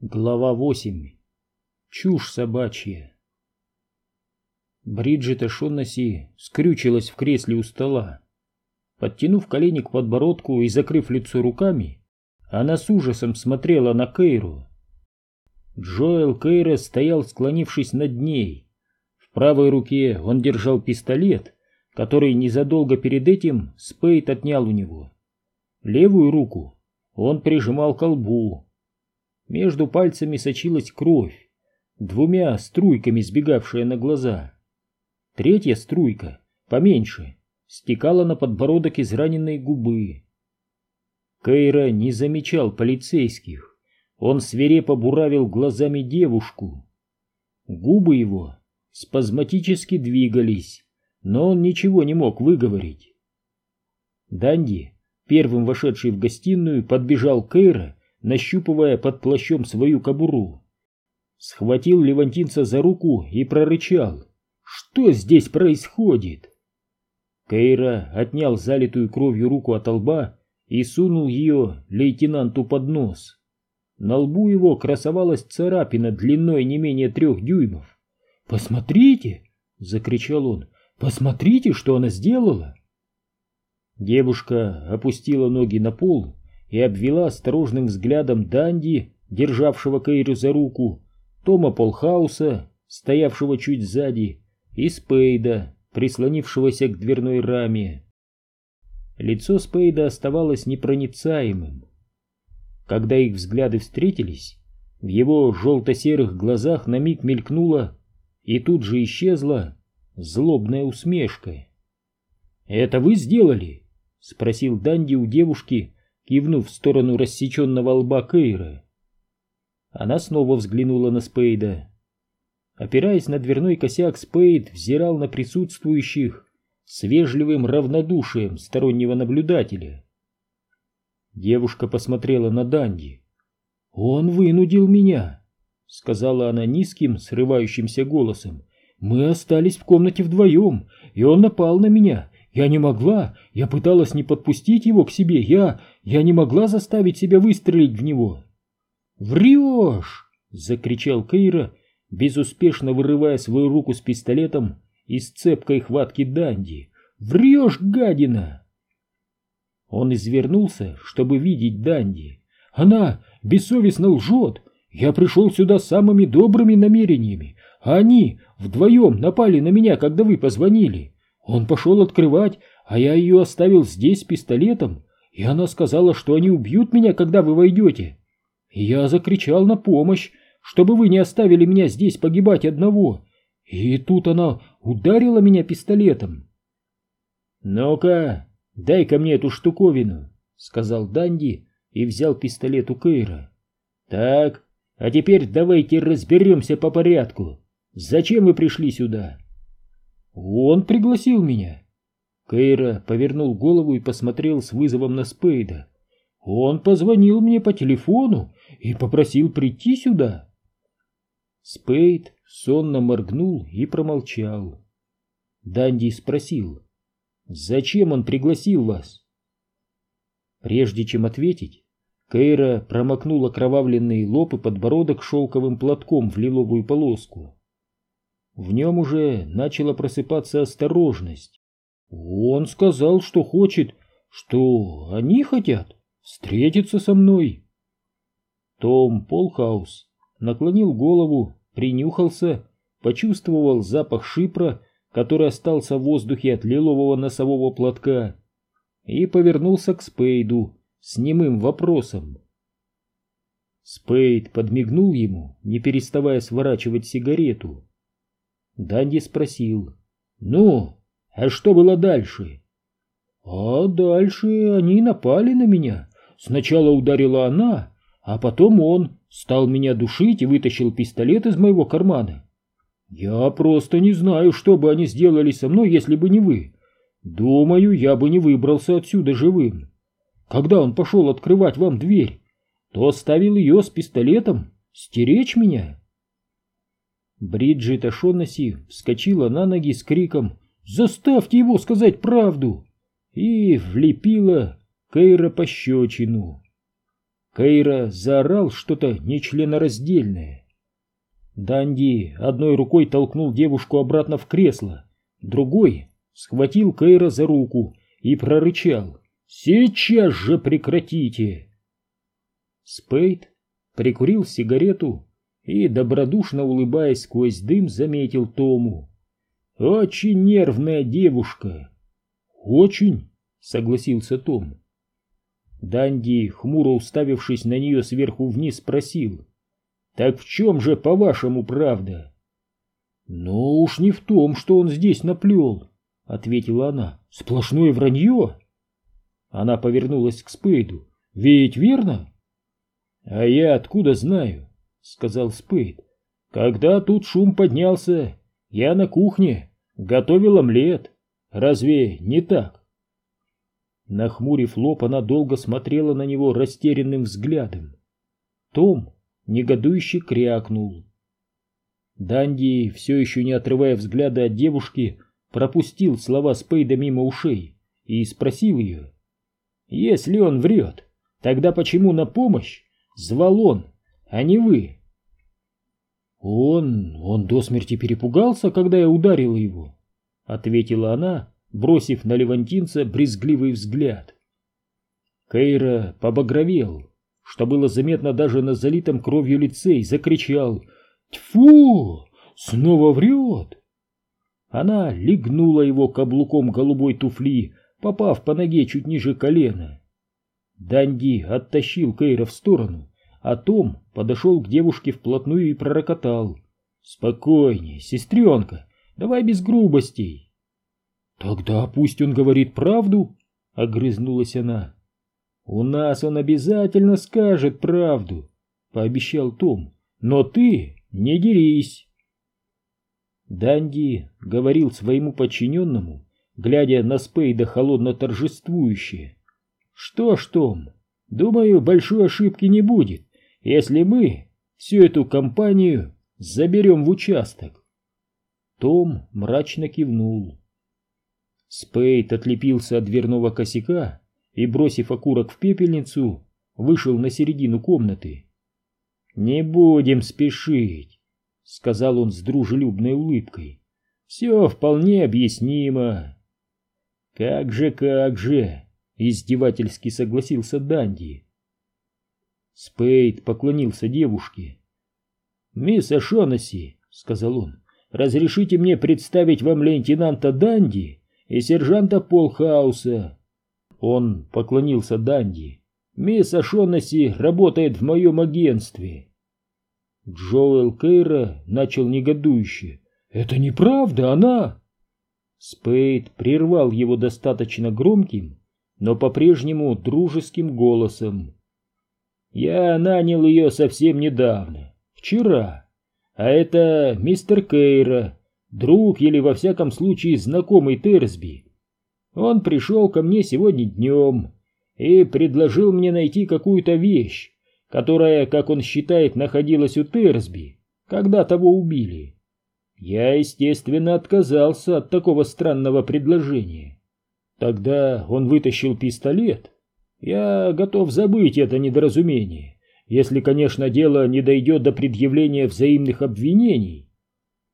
Глава 8. Чушь собачья. Бриджит Ашоннаси скрючилась в кресле у стола. Подтянув колени к подбородку и закрыв лицо руками, она с ужасом смотрела на Кейру. Джоэл Кейра стоял, склонившись над ней. В правой руке он держал пистолет, который незадолго перед этим Спейд отнял у него. Левую руку он прижимал к колбу, между пальцами сочилась кровь, двумя струйками сбегавшая на глаза. Третья струйка, поменьше, стекала на подбородок израненной губы. Кейра не замечал полицейских. Он свирепо буравил глазами девушку. Губы его спазматически двигались, но он ничего не мог выговорить. Данди, первым вошедший в гостиную, подбежал к Кейра нащупывая под плащом свою кобуру. Схватил Левантинца за руку и прорычал. «Что здесь происходит?» Кейра отнял залитую кровью руку от лба и сунул ее лейтенанту под нос. На лбу его красовалась царапина длиной не менее трех дюймов. «Посмотрите!» — закричал он. «Посмотрите, что она сделала!» Девушка опустила ноги на пол и обвела осторожным взглядом Данди, державшего Кейру за руку, Тома Полхауса, стоявшего чуть сзади, и Спейда, прислонившегося к дверной раме. Лицо Спейда оставалось непроницаемым. Когда их взгляды встретились, в его желто-серых глазах на миг мелькнула и тут же исчезла злобная усмешка. «Это вы сделали?» — спросил Данди у девушки, кивнув в сторону рассеченного лба Кейра. Она снова взглянула на Спейда. Опираясь на дверной косяк, Спейд взирал на присутствующих с вежливым равнодушием стороннего наблюдателя. Девушка посмотрела на Данди. «Он вынудил меня», — сказала она низким, срывающимся голосом. «Мы остались в комнате вдвоем, и он напал на меня я не могла, я пыталась не подпустить его к себе, я... я не могла заставить себя выстрелить в него. «Врешь!» — закричал Кейра, безуспешно вырывая свою руку с пистолетом из цепкой хватки Данди. «Врешь, гадина!» Он извернулся, чтобы видеть Данди. «Она бессовестно лжет! Я пришел сюда с самыми добрыми намерениями, а они вдвоем напали на меня, когда вы позвонили. Он пошел открывать, а я ее оставил здесь пистолетом, и она сказала, что они убьют меня, когда вы войдете. И я закричал на помощь, чтобы вы не оставили меня здесь погибать одного. И тут она ударила меня пистолетом. «Ну-ка, дай-ка мне эту штуковину», — сказал Данди и взял пистолет у Кейра. «Так, а теперь давайте разберемся по порядку. Зачем вы пришли сюда?» «Он пригласил меня». Кейра повернул голову и посмотрел с вызовом на Спейда. «Он позвонил мне по телефону и попросил прийти сюда». Спейд сонно моргнул и промолчал. Данди спросил, «Зачем он пригласил вас?» Прежде чем ответить, Кейра промокнул окровавленный лоб и подбородок шелковым платком в лиловую полоску. В нем уже начала просыпаться осторожность. Он сказал, что хочет, что они хотят встретиться со мной. Том Полхаус наклонил голову, принюхался, почувствовал запах шипра, который остался в воздухе от лилового носового платка, и повернулся к Спейду с немым вопросом. Спейд подмигнул ему, не переставая сворачивать сигарету. Данди спросил. «Ну, а что было дальше?» «А дальше они напали на меня. Сначала ударила она, а потом он стал меня душить и вытащил пистолет из моего кармана. Я просто не знаю, что бы они сделали со мной, если бы не вы. Думаю, я бы не выбрался отсюда живым. Когда он пошел открывать вам дверь, то оставил ее с пистолетом стеречь меня». Бриджит Ашонаси вскочила на ноги с криком «Заставьте его сказать правду!» и влепила Кейра пощечину. Кейра заорал что-то нечленораздельное. Данди одной рукой толкнул девушку обратно в кресло, другой схватил Кейра за руку и прорычал «Сейчас же прекратите!» Спейд прикурил сигарету и, добродушно улыбаясь сквозь дым, заметил Тому. «Очень нервная девушка!» «Очень!» — согласился Том. Данди, хмуро уставившись на нее сверху вниз, спросил. «Так в чем же, по-вашему, правда?» «Ну уж не в том, что он здесь наплел», — ответила она. «Сплошное вранье!» Она повернулась к Спейду. «Ведь верно?» «А я откуда знаю?» — сказал Спейд. «Когда тут шум поднялся, я на кухне готовил омлет. Разве не так?» Нахмурив лоб, она долго смотрела на него растерянным взглядом. Том негодующе крякнул. Данди, все еще не отрывая взгляда от девушки, пропустил слова Спейда мимо ушей и спросил ее. «Если он врет, тогда почему на помощь звал он, а не вы?» «Он... он до смерти перепугался, когда я ударила его», — ответила она, бросив на левантинца брезгливый взгляд. Кейра побагровел, что было заметно даже на залитом кровью лице, и закричал «Тьфу! Снова врет!» Она легнула его каблуком голубой туфли, попав по ноге чуть ниже колена. Данди оттащил Кейра в сторону, а Том подошел к девушке вплотную и пророкотал. «Спокойнее, сестренка, давай без грубостей!» «Тогда пусть он говорит правду», — огрызнулась она. «У нас он обязательно скажет правду», — пообещал Том. «Но ты не дерись». Данди говорил своему подчиненному, глядя на Спейда холодно торжествующе. «Что ж, Том, думаю, большой ошибки не будет, если мы всю эту компанию заберем в участок». Том мрачно кивнул. Спейд отлепился от дверного косяка и, бросив окурок в пепельницу, вышел на середину комнаты. «Не будем спешить», — сказал он с дружелюбной улыбкой. «Все вполне объяснимо». «Как же, как же!» — издевательски согласился Данди. Спейд поклонился девушке. «Мисс Ашонаси», — сказал он, — «разрешите мне представить вам лейтенанта Данди?» и сержанта Полхауса. Он поклонился Данди. «Мисс Ашонаси работает в моем агентстве». Джоэл Кейра начал негодующе. «Это неправда, она...» Спейд прервал его достаточно громким, но по-прежнему дружеским голосом. «Я нанял ее совсем недавно, вчера, а это мистер Кейра, друг или во всяком случае знакомый Терсби. Он пришел ко мне сегодня днем и предложил мне найти какую-то вещь, которая, как он считает, находилась у Терсби, когда того убили. Я, естественно, отказался от такого странного предложения. Тогда он вытащил пистолет. Я готов забыть это недоразумение, если, конечно, дело не дойдет до предъявления взаимных обвинений.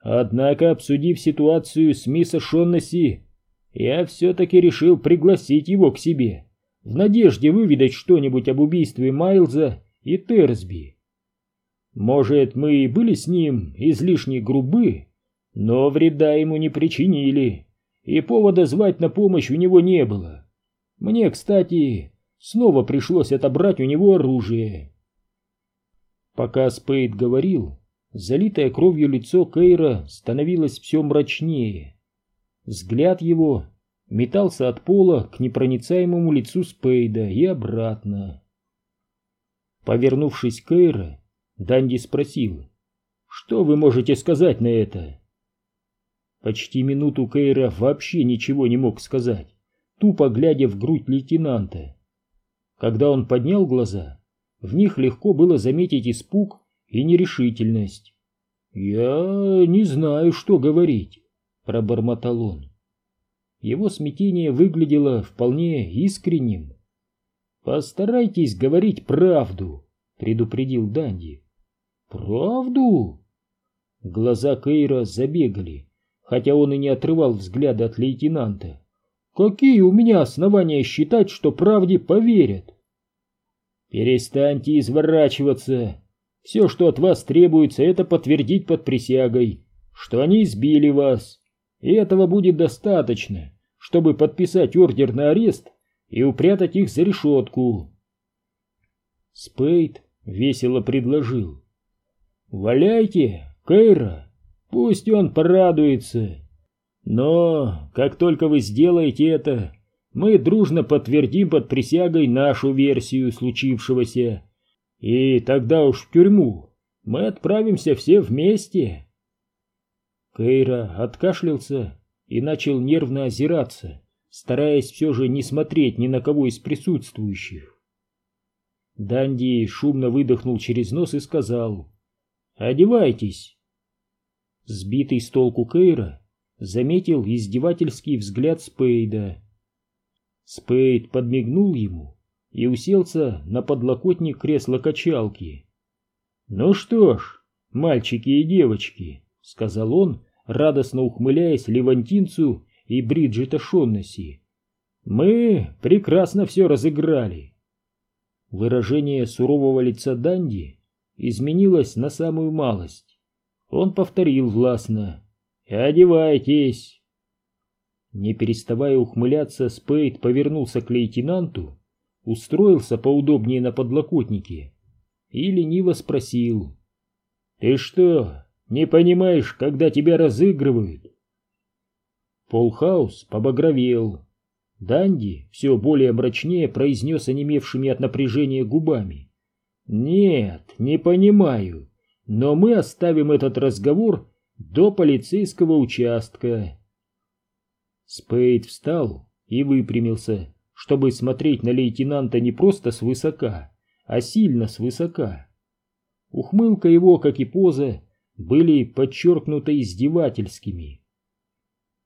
Однако, обсудив ситуацию с мисс Шоннесси, я все-таки решил пригласить его к себе, в надежде выведать что-нибудь об убийстве Майлза и Терсби. Может, мы и были с ним излишне грубы, но вреда ему не причинили, и повода звать на помощь у него не было. Мне, кстати, снова пришлось отобрать у него оружие. Пока Спейд говорил, Залитое кровью лицо Кейра становилось все мрачнее. Взгляд его метался от пола к непроницаемому лицу Спейда и обратно. Повернувшись к Кейра, Данди спросил, «Что вы можете сказать на это?» Почти минуту Кейра вообще ничего не мог сказать, тупо глядя в грудь лейтенанта. Когда он поднял глаза, в них легко было заметить испуг и нерешительность. «Я не знаю, что говорить», — пробормотал он. Его смятение выглядело вполне искренним. Постарайтесь говорить правду, предупредил Данди. Правду? Глаза Кейра забегали, хотя он и не отрывал взгляда от лейтенанта. Какие у меня основания считать, что правде поверят? Перестаньте изворачиваться. Все, что от вас требуется, это подтвердить под присягой, что они избили вас. И этого будет достаточно, чтобы подписать ордер на арест и упрятать их за решетку. Спейд весело предложил. «Валяйте, Кейра, пусть он порадуется. Но как только вы сделаете это, мы дружно подтвердим под присягой нашу версию случившегося. И тогда уж в тюрьму мы отправимся все вместе». Кейра откашлялся и начал нервно озираться, стараясь все же не смотреть ни на кого из присутствующих. Данди шумно выдохнул через нос и сказал «Одевайтесь». Сбитый с толку Кейра заметил издевательский взгляд Спейда. Спейд подмигнул ему и уселся на подлокотник кресла-качалки. «Ну что ж, мальчики и девочки», — сказал он, радостно ухмыляясь Левантинцу и Бриджита Шоннесси. «Мы прекрасно все разыграли». Выражение сурового лица Данди изменилось на самую малость. Он повторил властно «Одевайтесь!» Не переставая ухмыляться, Спейд повернулся к лейтенанту, устроился поудобнее на подлокотнике и лениво спросил «Ты что, не понимаешь, когда тебя разыгрывают. Полхаус побагровел. Данди все более мрачнее произнес онемевшими от напряжения губами. «Нет, не понимаю, но мы оставим этот разговор до полицейского участка». Спейд встал и выпрямился, чтобы смотреть на лейтенанта не просто свысока, а сильно свысока. Ухмылка его, как и поза, были подчеркнуто издевательскими.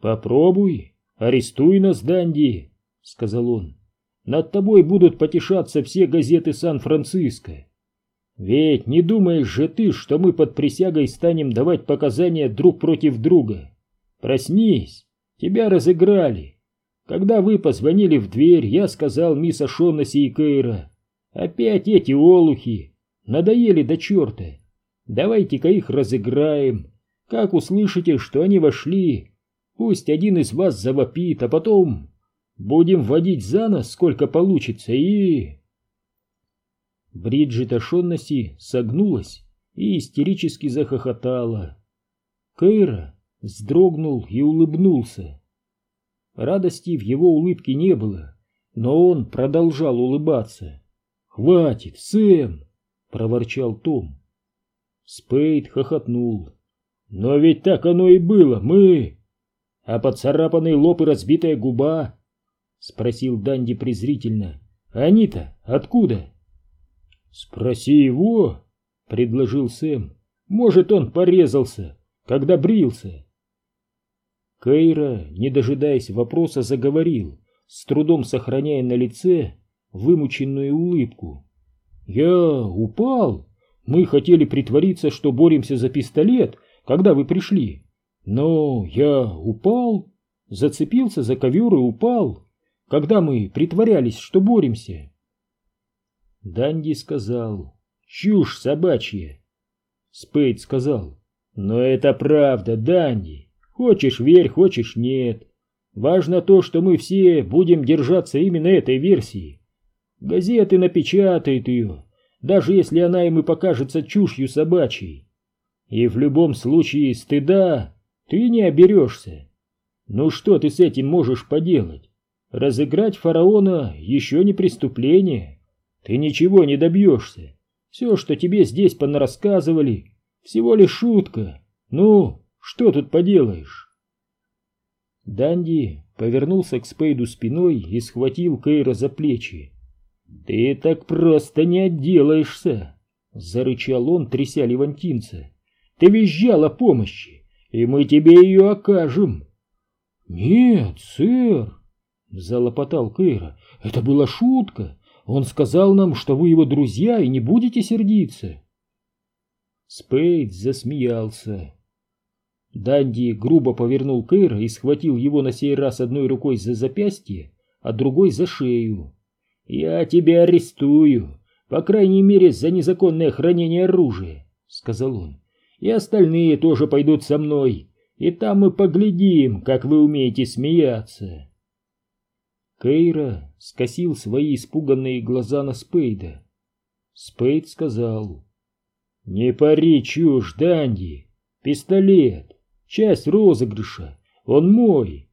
«Попробуй, арестуй нас, Данди», — сказал он. «Над тобой будут потешаться все газеты Сан-Франциско. Ведь не думаешь же ты, что мы под присягой станем давать показания друг против друга? Проснись, тебя разыграли. Когда вы позвонили в дверь, я сказал мисс Ашоннесси и Кейра. Опять эти олухи. Надоели до черта. Давайте-ка их разыграем. Как услышите, что они вошли, пусть один из вас завопит, а потом будем вводить за нос, сколько получится, и...» Бриджит Ашонноси согнулась и истерически захохотала. Кейра вздрогнул и улыбнулся. Радости в его улыбке не было, но он продолжал улыбаться. «Хватит, Сэм!» — проворчал Том. Спейд хохотнул. «Но ведь так оно и было, мы...» «А поцарапанный лоб и разбитая губа?» — спросил Данди презрительно. «Они-то откуда?» «Спроси его», — предложил Сэм. «Может, он порезался, когда брился». Кейра, не дожидаясь вопроса, заговорил, с трудом сохраняя на лице вымученную улыбку. «Я упал мы хотели притвориться, что боремся за пистолет, когда вы пришли. Но я упал, зацепился за ковер и упал, когда мы притворялись, что боремся. Данди сказал, чушь собачья. Спейд сказал, но это правда, Данди. Хочешь верь, хочешь нет. Важно то, что мы все будем держаться именно этой версии. Газеты напечатают ее, даже если она им и покажется чушью собачьей. И в любом случае стыда ты не оберешься. Ну что ты с этим можешь поделать? Разыграть фараона еще не преступление. Ты ничего не добьешься. Все, что тебе здесь понарассказывали, всего лишь шутка. Ну, что тут поделаешь? Данди повернулся к Спейду спиной и схватил Кейра за плечи. «Ты так просто не отделаешься!» — зарычал он, тряся левантинца. «Ты визжал о помощи, и мы тебе ее окажем!» «Нет, сэр!» — залопотал Кейра. «Это была шутка! Он сказал нам, что вы его друзья и не будете сердиться. Спейд засмеялся. Данди грубо повернул Кэра и схватил его на сей раз одной рукой за запястье, а другой за шею. «Я тебя арестую, по крайней мере, за незаконное хранение оружия», — сказал он. «И остальные тоже пойдут со мной, и там мы поглядим, как вы умеете смеяться». Кейра скосил свои испуганные глаза на Спейда. Спейд сказал, «Не пари чушь, Данди, пистолет, часть розыгрыша, он мой.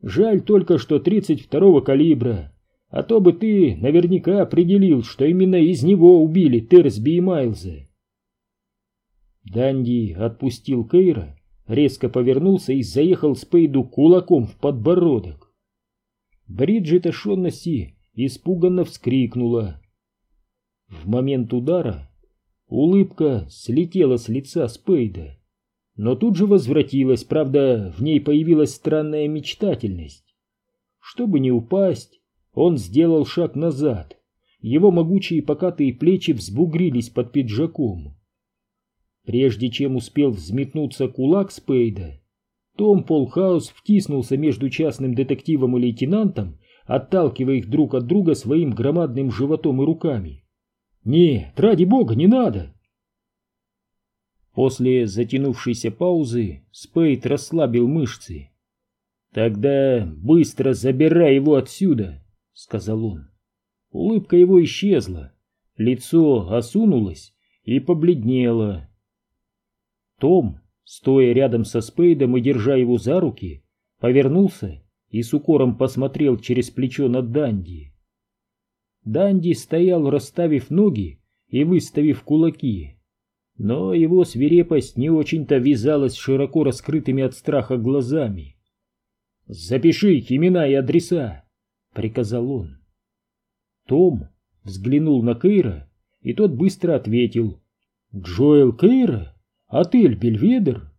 Жаль только, что 32-го калибра, а то бы ты наверняка определил, что именно из него убили Терсби и Майлза». Данди отпустил Кейра, резко повернулся и заехал Спейду кулаком в подбородок. Бриджит Шоннесси испуганно вскрикнула. В момент удара улыбка слетела с лица Спейда, но тут же возвратилась, правда, в ней появилась странная мечтательность. Чтобы не упасть, он сделал шаг назад, его могучие покатые плечи взбугрились под пиджаком. Прежде чем успел взметнуться кулак Спейда, том Полхаус втиснулся между частным детективом и лейтенантом, отталкивая их друг от друга своим громадным животом и руками. «Нет, ради бога, не надо!» После затянувшейся паузы Спейд расслабил мышцы. «Тогда быстро забирай его отсюда», — сказал он. Улыбка его исчезла, лицо осунулось и побледнело. Том стоя рядом со Спейдом и держа его за руки, повернулся и с укором посмотрел через плечо на Данди. Данди стоял, расставив ноги и выставив кулаки, но его свирепость не очень-то вязалась широко раскрытыми от страха глазами. «Запиши их имена и адреса», — приказал он. Том взглянул на Кейра, и тот быстро ответил. «Джоэл Кейра?» Отель Бельведер?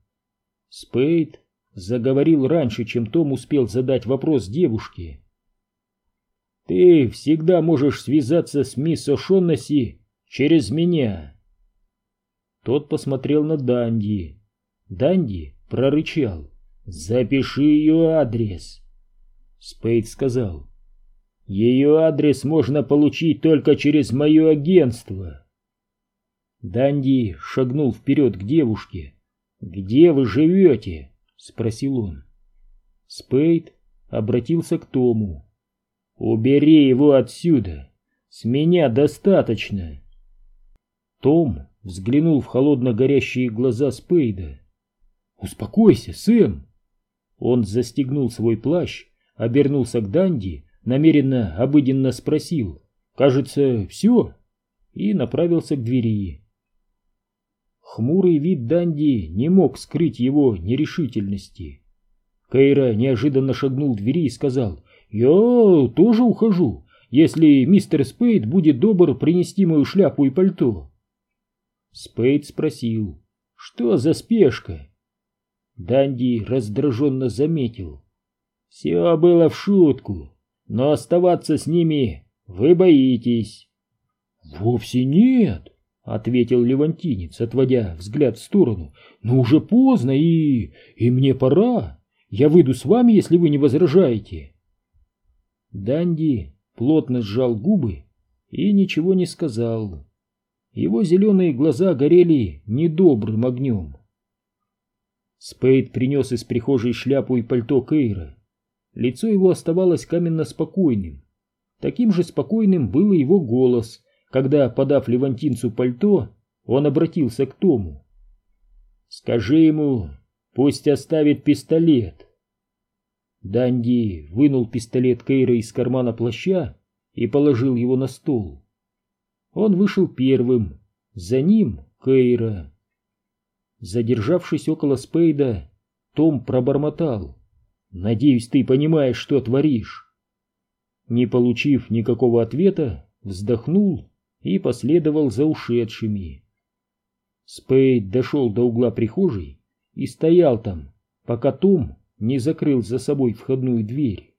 Спейд заговорил раньше, чем Том успел задать вопрос девушке. Ты всегда можешь связаться с мисс О'Шоннесси через меня. Тот посмотрел на Данди. Данди прорычал. «Запиши ее адрес!» Спейд сказал. «Ее адрес можно получить только через мое агентство». Данди шагнул вперед к девушке. «Где вы живете?» — спросил он. Спейд обратился к Тому. «Убери его отсюда! С меня достаточно!» Том взглянул в холодно горящие глаза Спейда. «Успокойся, Сэм!» Он застегнул свой плащ, обернулся к Данди, намеренно обыденно спросил «Кажется, все?» и направился к двери. Хмурый вид Данди не мог скрыть его нерешительности. Кейра неожиданно шагнул к двери и сказал, «Я тоже ухожу, если мистер Спейд будет добр принести мою шляпу и пальто». Спейд спросил, «Что за спешка?» Данди раздраженно заметил, «Все было в шутку, но оставаться с ними вы боитесь». «Вовсе нет», — ответил Левантинец, отводя взгляд в сторону. «Но уже поздно, и... и мне пора. Я выйду с вами, если вы не возражаете». Данди плотно сжал губы и ничего не сказал. Его зеленые глаза горели недобрым огнем. Спейд принес из прихожей шляпу и пальто Кейра. Лицо его оставалось каменно спокойным. Таким же спокойным был его голос, когда, подав левантинцу пальто, он обратился к Тому. «Скажи ему, пусть оставит пистолет». Данди вынул пистолет Кейра из кармана плаща и положил его на стол. Он вышел первым, за ним Кейра. Задержавшись около Спейда, том пробормотал. «Надеюсь, ты понимаешь, что творишь». Не получив никакого ответа, вздохнул и последовал за ушедшими. Спейд дошел до угла прихожей и стоял там, пока Том не закрыл за собой входную дверь.